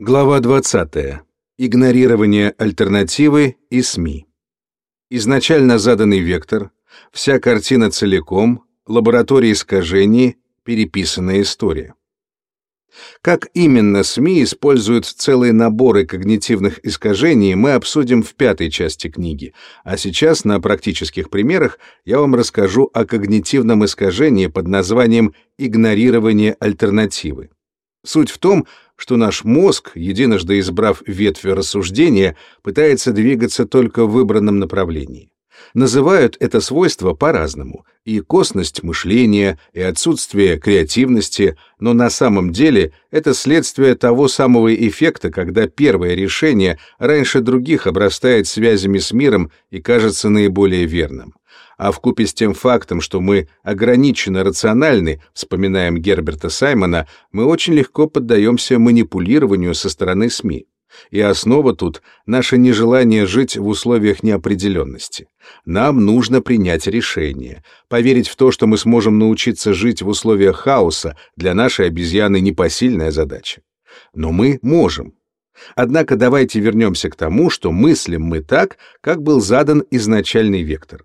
Глава 20. Игнорирование альтернативы и СМИ. Изначально заданный вектор, вся картина целиком, лаборатория искажений, переписанная история. Как именно СМИ используют целые наборы когнитивных искажений, мы обсудим в пятой части книги, а сейчас на практических примерах я вам расскажу о когнитивном искажении под названием игнорирование альтернативы. Суть в том, что наш мозг, единожды избрав ветвь рассуждения, пытается двигаться только в выбранном направлении. Называют это свойство по-разному — и косность мышления, и отсутствие креативности, но на самом деле это следствие того самого эффекта, когда первое решение раньше других обрастает связями с миром и кажется наиболее верным а вкупе с тем фактом, что мы ограниченно рациональны, вспоминаем Герберта Саймона, мы очень легко поддаемся манипулированию со стороны СМИ. И основа тут — наше нежелание жить в условиях неопределенности. Нам нужно принять решение. Поверить в то, что мы сможем научиться жить в условиях хаоса, для нашей обезьяны непосильная задача. Но мы можем. Однако давайте вернемся к тому, что мыслим мы так, как был задан изначальный вектор.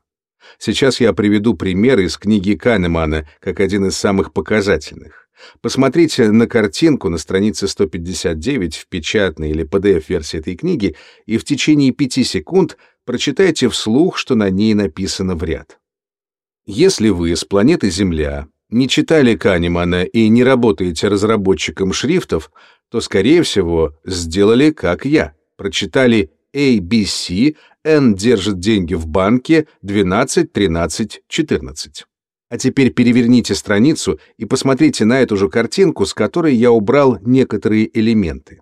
Сейчас я приведу пример из книги Канемана, как один из самых показательных. Посмотрите на картинку на странице 159 в печатной или PDF-версии этой книги и в течение пяти секунд прочитайте вслух, что на ней написано в ряд. Если вы с планеты Земля не читали Канемана и не работаете разработчиком шрифтов, то, скорее всего, сделали как я. Прочитали ABC, N держит деньги в банке 12, 13, 14. А теперь переверните страницу и посмотрите на эту же картинку, с которой я убрал некоторые элементы.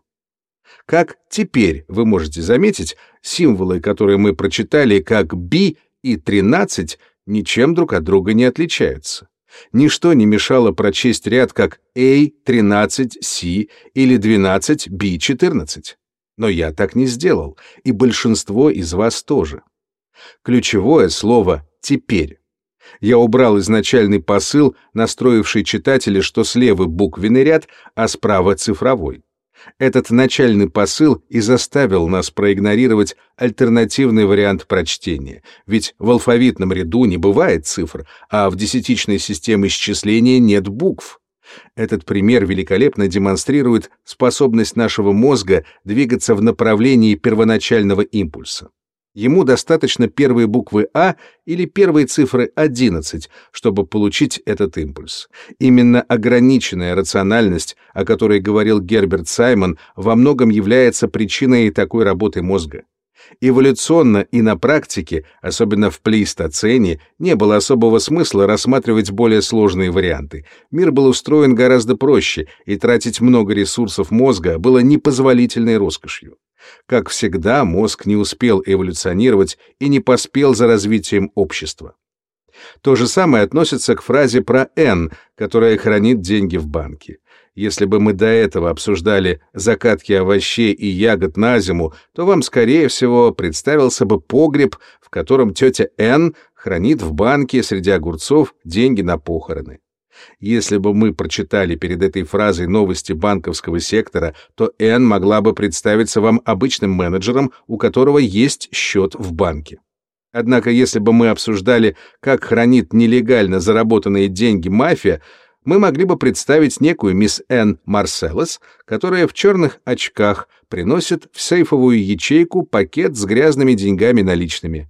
Как теперь вы можете заметить, символы, которые мы прочитали как B и 13, ничем друг от друга не отличаются. Ничто не мешало прочесть ряд как A13C или 12B14. Но я так не сделал, и большинство из вас тоже. Ключевое слово «теперь». Я убрал изначальный посыл, настроивший читателя, что слева буквенный ряд, а справа цифровой. Этот начальный посыл и заставил нас проигнорировать альтернативный вариант прочтения, ведь в алфавитном ряду не бывает цифр, а в десятичной системе исчисления нет букв. Этот пример великолепно демонстрирует способность нашего мозга двигаться в направлении первоначального импульса. Ему достаточно первой буквы А или первой цифры 11, чтобы получить этот импульс. Именно ограниченная рациональность, о которой говорил Герберт Саймон, во многом является причиной такой работы мозга. Эволюционно и на практике, особенно в плейстоцене, не было особого смысла рассматривать более сложные варианты. Мир был устроен гораздо проще, и тратить много ресурсов мозга было непозволительной роскошью. Как всегда, мозг не успел эволюционировать и не поспел за развитием общества. То же самое относится к фразе про «Н», которая хранит деньги в банке. Если бы мы до этого обсуждали закатки овощей и ягод на зиму, то вам, скорее всего, представился бы погреб, в котором тетя Н хранит в банке среди огурцов деньги на похороны. Если бы мы прочитали перед этой фразой новости банковского сектора, то Н могла бы представиться вам обычным менеджером, у которого есть счет в банке. Однако, если бы мы обсуждали, как хранит нелегально заработанные деньги мафия, мы могли бы представить некую мисс Н. Марселос, которая в черных очках приносит в сейфовую ячейку пакет с грязными деньгами наличными.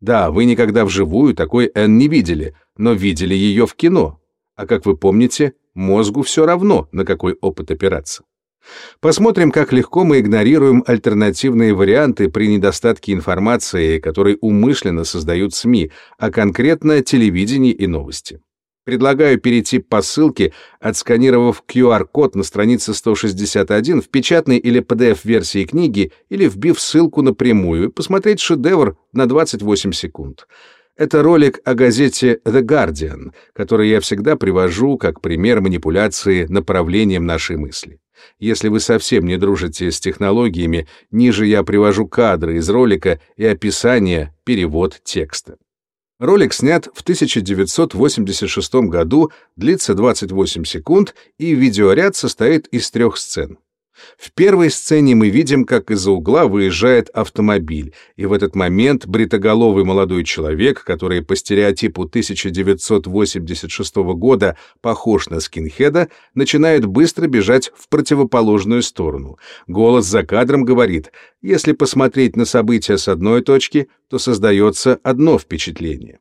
Да, вы никогда вживую такой Н не видели, но видели ее в кино. А как вы помните, мозгу все равно, на какой опыт опираться. Посмотрим, как легко мы игнорируем альтернативные варианты при недостатке информации, которые умышленно создают СМИ, а конкретно телевидение и новости. Предлагаю перейти по ссылке, отсканировав QR-код на странице 161 в печатной или PDF-версии книги или вбив ссылку напрямую, посмотреть шедевр на 28 секунд. Это ролик о газете The Guardian, который я всегда привожу как пример манипуляции направлением нашей мысли. Если вы совсем не дружите с технологиями, ниже я привожу кадры из ролика и описание, перевод текста. Ролик снят в 1986 году, длится 28 секунд, и видеоряд состоит из трех сцен. В первой сцене мы видим, как из-за угла выезжает автомобиль, и в этот момент бритоголовый молодой человек, который по стереотипу 1986 года похож на скинхеда, начинает быстро бежать в противоположную сторону. Голос за кадром говорит, если посмотреть на события с одной точки, то создается одно впечатление.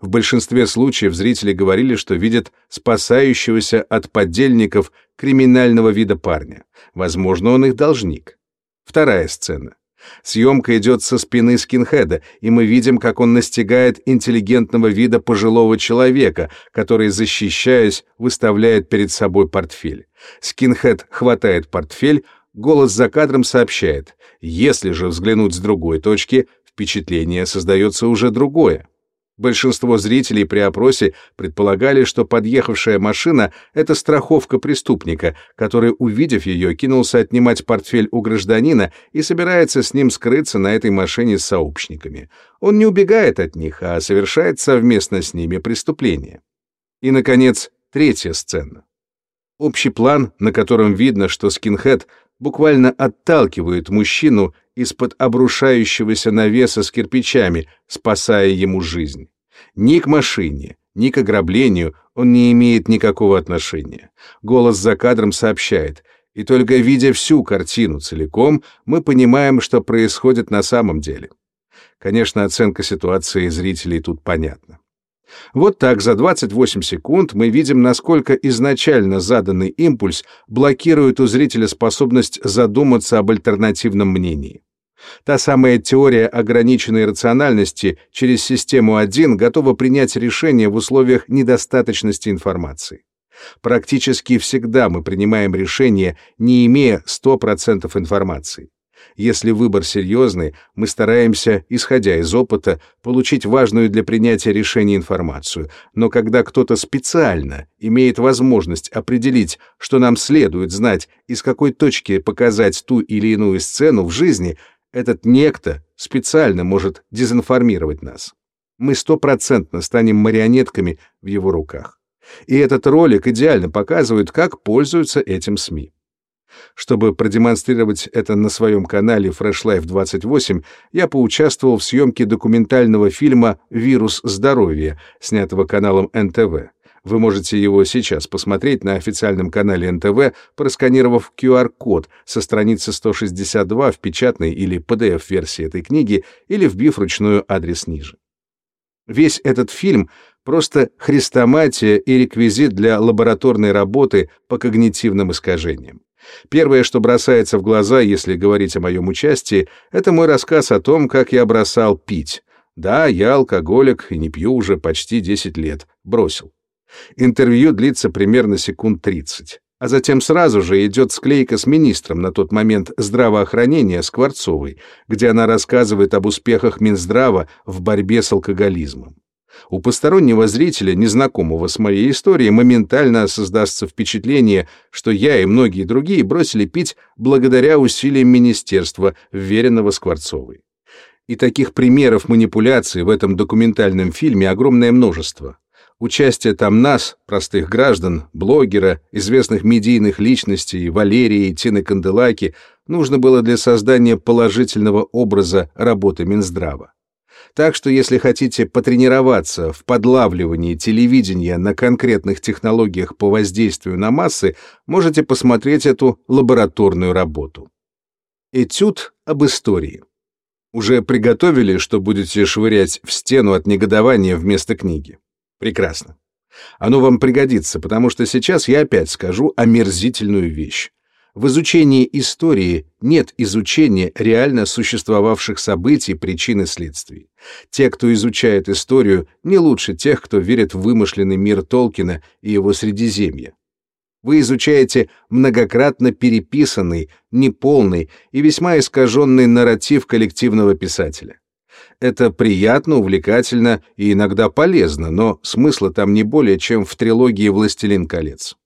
В большинстве случаев зрители говорили, что видят спасающегося от подельников криминального вида парня. Возможно, он их должник. Вторая сцена. Съемка идет со спины скинхеда, и мы видим, как он настигает интеллигентного вида пожилого человека, который, защищаясь, выставляет перед собой портфель. Скинхед хватает портфель, голос за кадром сообщает. Если же взглянуть с другой точки, впечатление создается уже другое. Большинство зрителей при опросе предполагали, что подъехавшая машина — это страховка преступника, который, увидев ее, кинулся отнимать портфель у гражданина и собирается с ним скрыться на этой машине с сообщниками. Он не убегает от них, а совершает совместно с ними преступление. И, наконец, третья сцена. Общий план, на котором видно, что скинхед буквально отталкивает мужчину из-под обрушающегося навеса с кирпичами, спасая ему жизнь. Ни к машине, ни к ограблению он не имеет никакого отношения. Голос за кадром сообщает, и только видя всю картину целиком, мы понимаем, что происходит на самом деле. Конечно, оценка ситуации зрителей тут понятна. Вот так за 28 секунд мы видим, насколько изначально заданный импульс блокирует у зрителя способность задуматься об альтернативном мнении. Та самая теория ограниченной рациональности через систему 1 готова принять решение в условиях недостаточности информации. Практически всегда мы принимаем решение, не имея 100% информации. Если выбор серьезный, мы стараемся, исходя из опыта, получить важную для принятия решения информацию, но когда кто-то специально имеет возможность определить, что нам следует знать, из какой точки показать ту или иную сцену в жизни, этот некто специально может дезинформировать нас. Мы стопроцентно станем марионетками в его руках. И этот ролик идеально показывает, как пользуются этим СМИ. Чтобы продемонстрировать это на своем канале Fresh Life 28, я поучаствовал в съемке документального фильма «Вирус здоровья», снятого каналом НТВ. Вы можете его сейчас посмотреть на официальном канале НТВ, просканировав QR-код со страницы 162 в печатной или PDF-версии этой книги или вбив ручную адрес ниже. Весь этот фильм — просто хрестоматия и реквизит для лабораторной работы по когнитивным искажениям. Первое, что бросается в глаза, если говорить о моем участии, это мой рассказ о том, как я бросал пить. Да, я алкоголик и не пью уже почти 10 лет. Бросил. Интервью длится примерно секунд 30. А затем сразу же идет склейка с министром на тот момент здравоохранения Скворцовой, где она рассказывает об успехах Минздрава в борьбе с алкоголизмом. У постороннего зрителя, незнакомого с моей историей, моментально создастся впечатление, что я и многие другие бросили пить благодаря усилиям министерства, вверенного Скворцовой. И таких примеров манипуляций в этом документальном фильме огромное множество. Участие там нас, простых граждан, блогера, известных медийных личностей, Валерии Тины Канделаки, нужно было для создания положительного образа работы Минздрава. Так что если хотите потренироваться в подлавливании телевидения на конкретных технологиях по воздействию на массы, можете посмотреть эту лабораторную работу. Этюд об истории. Уже приготовили, что будете швырять в стену от негодования вместо книги? Прекрасно. Оно вам пригодится, потому что сейчас я опять скажу омерзительную вещь. В изучении истории нет изучения реально существовавших событий, причин и следствий. Те, кто изучает историю, не лучше тех, кто верит в вымышленный мир Толкина и его Средиземья. Вы изучаете многократно переписанный, неполный и весьма искаженный нарратив коллективного писателя. Это приятно, увлекательно и иногда полезно, но смысла там не более, чем в трилогии «Властелин колец».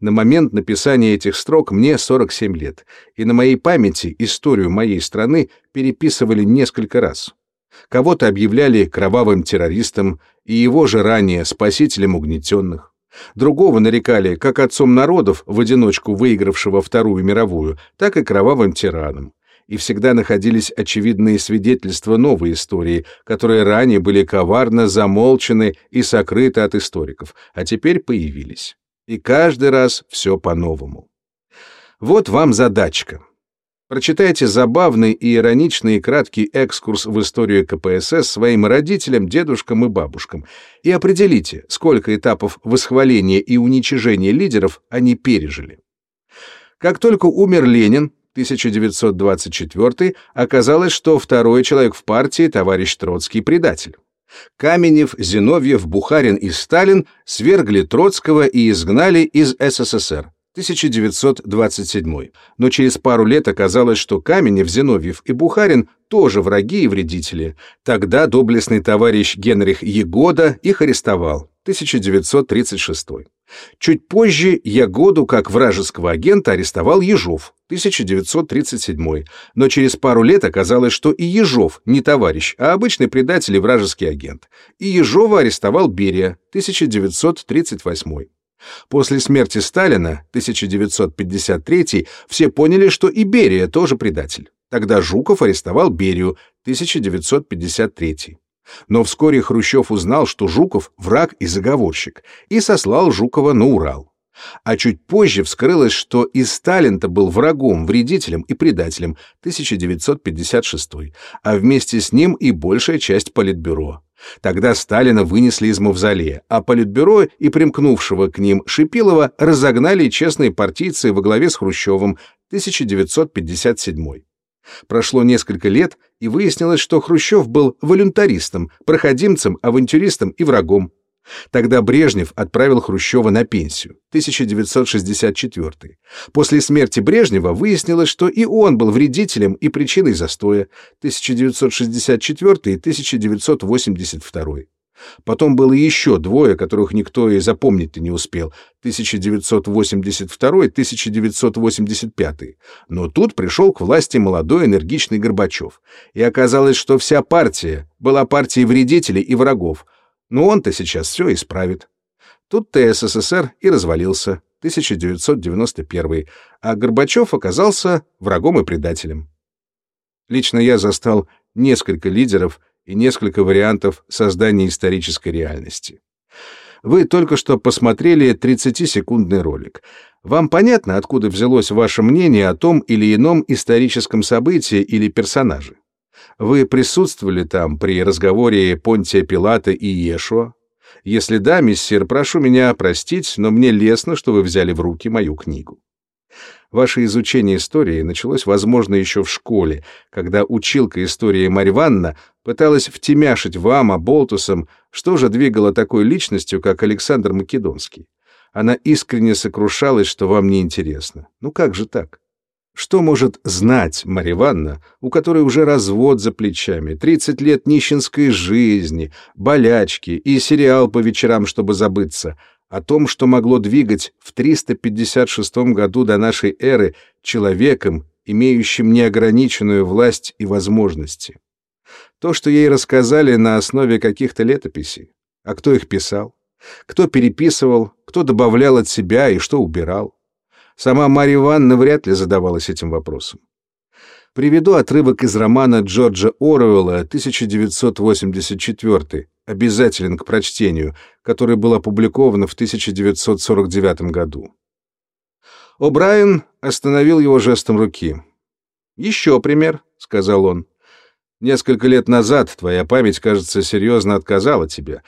На момент написания этих строк мне 47 лет, и на моей памяти историю моей страны переписывали несколько раз. Кого-то объявляли кровавым террористом, и его же ранее спасителем угнетенных. Другого нарекали как отцом народов, в одиночку выигравшего Вторую мировую, так и кровавым тираном. И всегда находились очевидные свидетельства новой истории, которые ранее были коварно замолчены и сокрыты от историков, а теперь появились. И каждый раз все по-новому. Вот вам задачка. Прочитайте забавный и ироничный и краткий экскурс в историю КПСС своим родителям, дедушкам и бабушкам и определите, сколько этапов восхваления и уничижения лидеров они пережили. Как только умер Ленин, 1924 оказалось, что второй человек в партии, товарищ Троцкий, предатель. Каменев, Зиновьев, Бухарин и Сталин свергли Троцкого и изгнали из СССР. 1927. Но через пару лет оказалось, что Каменев, Зиновьев и Бухарин тоже враги и вредители. Тогда доблестный товарищ Генрих Егода их арестовал. 1936. Чуть позже Ягоду как вражеского агента арестовал Ежов, 1937. Но через пару лет оказалось, что и Ежов не товарищ, а обычный предатель и вражеский агент. И Ежова арестовал Берия, 1938. После смерти Сталина, 1953, все поняли, что и Берия тоже предатель. Тогда Жуков арестовал Берию, 1953. Но вскоре Хрущев узнал, что Жуков — враг и заговорщик, и сослал Жукова на Урал. А чуть позже вскрылось, что и Сталин-то был врагом, вредителем и предателем 1956, а вместе с ним и большая часть Политбюро. Тогда Сталина вынесли из мавзолея, а Политбюро и примкнувшего к ним Шипилова разогнали честные партийцы во главе с Хрущевым 1957. Прошло несколько лет, и выяснилось, что Хрущев был волюнтаристом, проходимцем, авантюристом и врагом. Тогда Брежнев отправил Хрущева на пенсию, 1964. После смерти Брежнева выяснилось, что и он был вредителем и причиной застоя, 1964 и 1982. Потом было еще двое, которых никто и запомнить-то не успел, 1982-1985. Но тут пришел к власти молодой энергичный Горбачев. И оказалось, что вся партия была партией вредителей и врагов, но он-то сейчас все исправит. Тут-то СССР и развалился, 1991, а Горбачев оказался врагом и предателем. Лично я застал несколько лидеров и несколько вариантов создания исторической реальности. Вы только что посмотрели 30-секундный ролик. Вам понятно, откуда взялось ваше мнение о том или ином историческом событии или персонаже? Вы присутствовали там при разговоре Понтия Пилата и Иешуа? Если да, миссир, прошу меня простить, но мне лестно, что вы взяли в руки мою книгу. Ваше изучение истории началось, возможно, еще в школе, когда училка истории Марь Ванна пыталась втемяшить вам, Аболтусом, что же двигало такой личностью, как Александр Македонский. Она искренне сокрушалась, что вам не интересно. Ну как же так? Что может знать Марья Ивановна, у которой уже развод за плечами, 30 лет нищенской жизни, болячки и сериал по вечерам, чтобы забыться, о том, что могло двигать в 356 году до нашей эры человеком, имеющим неограниченную власть и возможности? То, что ей рассказали на основе каких-то летописей. А кто их писал? Кто переписывал, кто добавлял от себя и что убирал? Сама Марья Ивановна вряд ли задавалась этим вопросом. Приведу отрывок из романа Джорджа Оруэлла 1984, обязателен к прочтению, который был опубликован в 1949 году. О'Брайен остановил его жестом руки. «Еще пример», — сказал он. «Несколько лет назад твоя память, кажется, серьезно отказала тебе.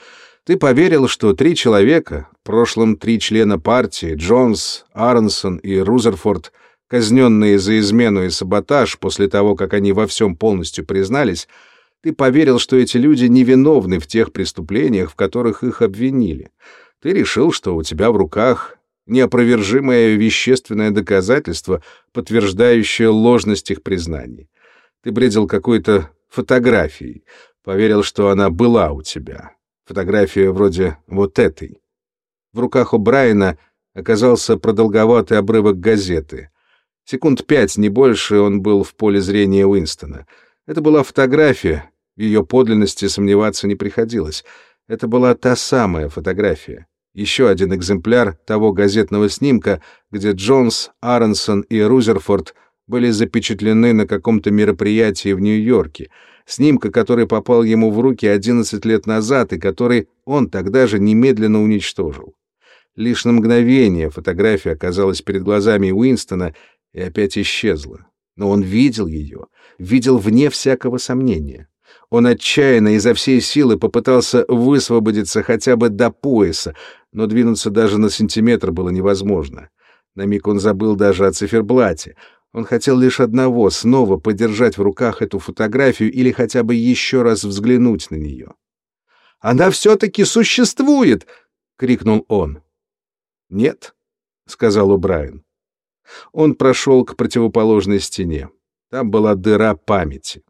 Ты поверил, что три человека, в прошлом три члена партии, Джонс, Арнсон и Рузерфорд, казненные за измену и саботаж после того, как они во всем полностью признались, ты поверил, что эти люди невиновны в тех преступлениях, в которых их обвинили. Ты решил, что у тебя в руках неопровержимое вещественное доказательство, подтверждающее ложность их признаний. Ты бредил какой-то фотографией, поверил, что она была у тебя. Фотография вроде вот этой. В руках у Брайана оказался продолговатый обрывок газеты. Секунд пять, не больше, он был в поле зрения Уинстона. Это была фотография, в ее подлинности сомневаться не приходилось. Это была та самая фотография. Еще один экземпляр того газетного снимка, где Джонс, Аронсон и Рузерфорд были запечатлены на каком-то мероприятии в Нью-Йорке, снимка, который попал ему в руки 11 лет назад и который он тогда же немедленно уничтожил. Лишь на мгновение фотография оказалась перед глазами Уинстона и опять исчезла. Но он видел ее, видел вне всякого сомнения. Он отчаянно изо всей силы попытался высвободиться хотя бы до пояса, но двинуться даже на сантиметр было невозможно. На миг он забыл даже о циферблате. Он хотел лишь одного — снова подержать в руках эту фотографию или хотя бы еще раз взглянуть на нее. «Она все-таки существует!» — крикнул он. «Нет», — сказал Убрайен. Он прошел к противоположной стене. Там была дыра памяти.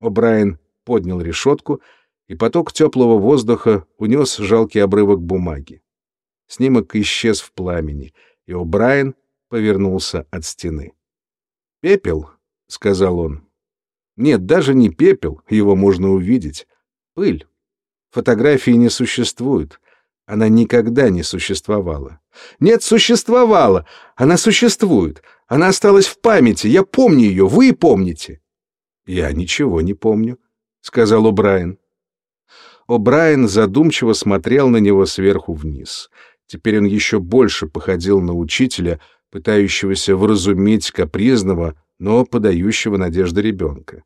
О'Брайен поднял решетку, и поток теплого воздуха унес жалкий обрывок бумаги. Снимок исчез в пламени, и О'Брайен повернулся от стены. «Пепел», — сказал он. «Нет, даже не пепел, его можно увидеть. Пыль. Фотографии не существует. Она никогда не существовала. Нет, существовала. Она существует. Она осталась в памяти. Я помню ее. Вы помните. Я ничего не помню, сказал О'Брайен. О'Брайен задумчиво смотрел на него сверху вниз. Теперь он еще больше походил на учителя, пытающегося вразумить капризного, но подающего надежды ребенка.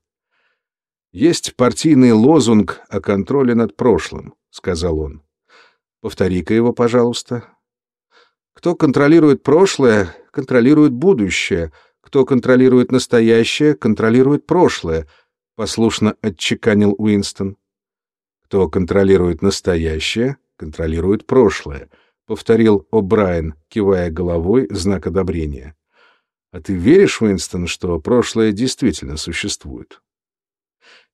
«Есть партийный лозунг о контроле над прошлым», — сказал он. «Повтори-ка его, пожалуйста». «Кто контролирует прошлое, контролирует будущее. Кто контролирует настоящее, контролирует прошлое», — послушно отчеканил Уинстон. «Кто контролирует настоящее, контролирует прошлое», — повторил О'Брайен, кивая головой, знак одобрения. «А ты веришь, Уинстон, что прошлое действительно существует?»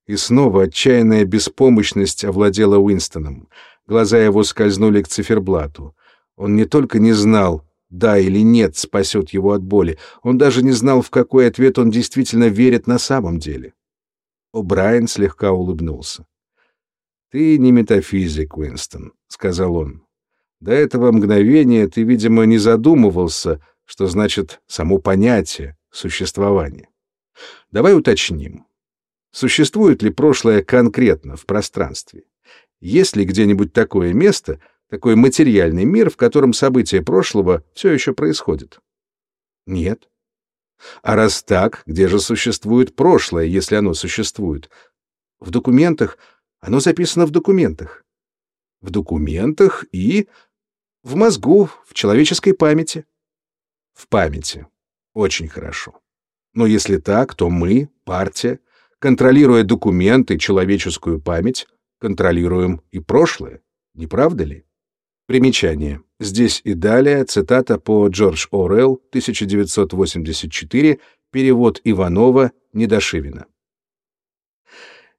И снова отчаянная беспомощность овладела Уинстоном. Глаза его скользнули к циферблату. Он не только не знал, да или нет спасет его от боли, он даже не знал, в какой ответ он действительно верит на самом деле. О'Брайен слегка улыбнулся. «Ты не метафизик, Уинстон», — сказал он. До этого мгновения ты, видимо, не задумывался, что значит само понятие существования. Давай уточним. Существует ли прошлое конкретно в пространстве? Есть ли где-нибудь такое место, такой материальный мир, в котором события прошлого все еще происходят? Нет. А раз так, где же существует прошлое, если оно существует? В документах. Оно записано в документах. В документах и в мозгу, в человеческой памяти. В памяти. Очень хорошо. Но если так, то мы, партия, контролируя документы, человеческую память, контролируем и прошлое. Не правда ли? Примечание. Здесь и далее цитата по Джордж Оруэлл, 1984, перевод Иванова, Недошивина.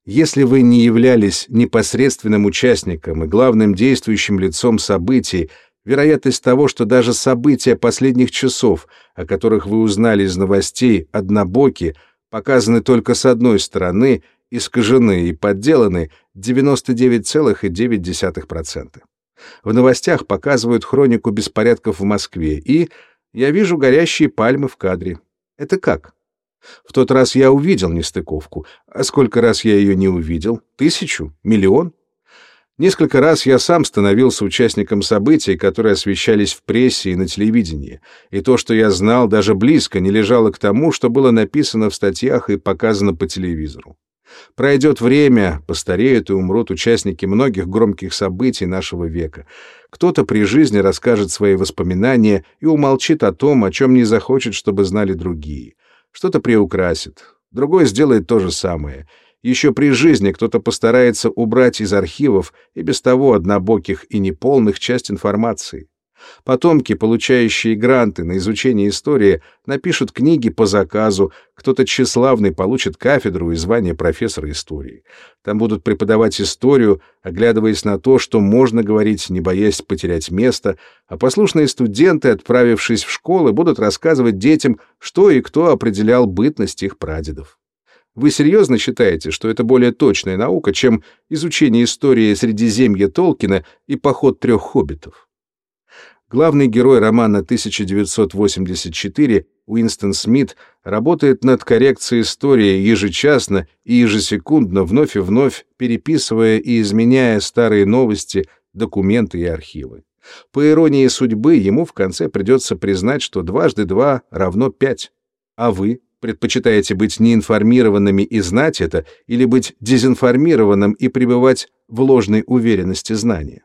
Если вы не являлись непосредственным участником и главным действующим лицом событий, вероятность того, что даже события последних часов, о которых вы узнали из новостей, однобоки, показаны только с одной стороны, искажены и подделаны 99,9%. В новостях показывают хронику беспорядков в Москве, и я вижу горящие пальмы в кадре. Это как? В тот раз я увидел нестыковку. А сколько раз я ее не увидел? Тысячу? Миллион? Несколько раз я сам становился участником событий, которые освещались в прессе и на телевидении, и то, что я знал, даже близко не лежало к тому, что было написано в статьях и показано по телевизору. Пройдет время, постареют и умрут участники многих громких событий нашего века. Кто-то при жизни расскажет свои воспоминания и умолчит о том, о чем не захочет, чтобы знали другие. Что-то приукрасит, другой сделает то же самое — еще при жизни кто-то постарается убрать из архивов и без того однобоких и неполных часть информации. Потомки, получающие гранты на изучение истории, напишут книги по заказу, кто-то тщеславный получит кафедру и звание профессора истории. Там будут преподавать историю, оглядываясь на то, что можно говорить, не боясь потерять место, а послушные студенты, отправившись в школы, будут рассказывать детям, что и кто определял бытность их прадедов. Вы серьезно считаете, что это более точная наука, чем изучение истории Средиземья Толкина и поход трех хоббитов? Главный герой романа 1984 Уинстон Смит работает над коррекцией истории ежечасно и ежесекундно, вновь и вновь переписывая и изменяя старые новости, документы и архивы. По иронии судьбы, ему в конце придется признать, что дважды два равно пять. А вы предпочитаете быть неинформированными и знать это, или быть дезинформированным и пребывать в ложной уверенности знания?